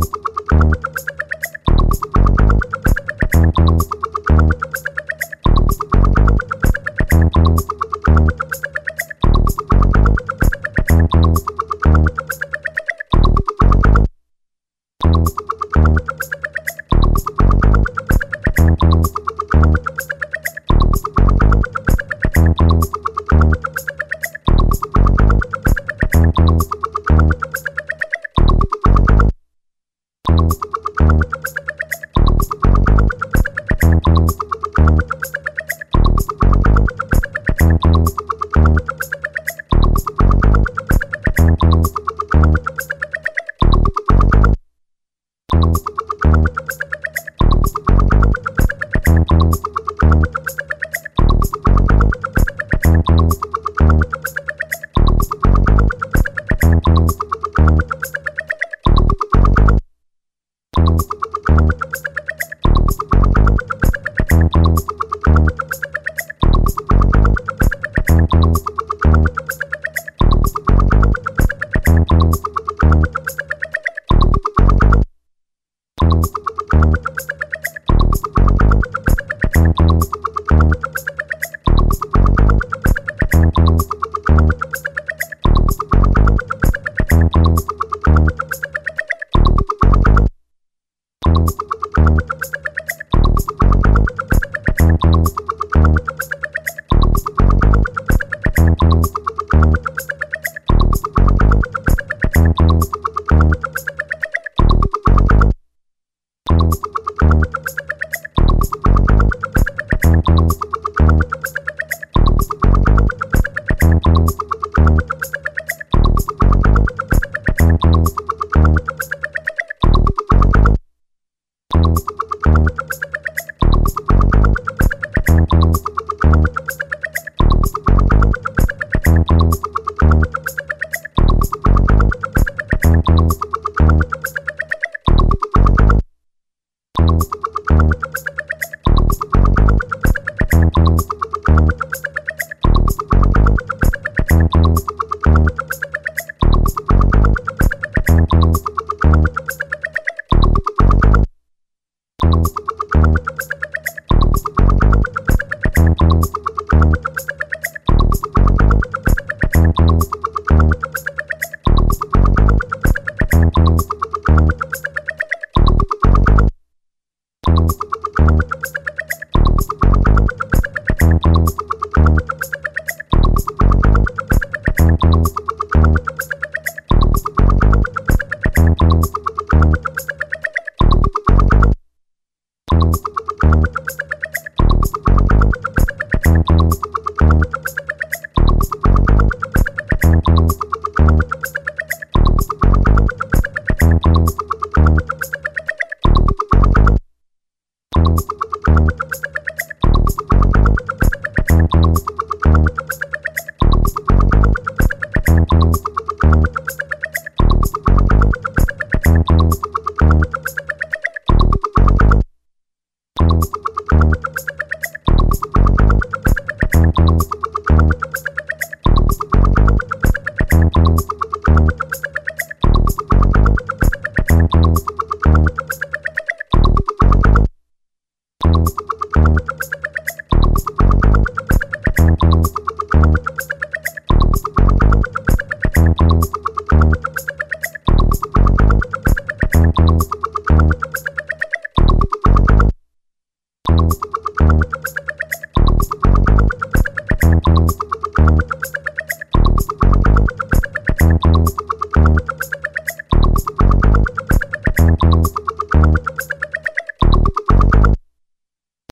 you Thank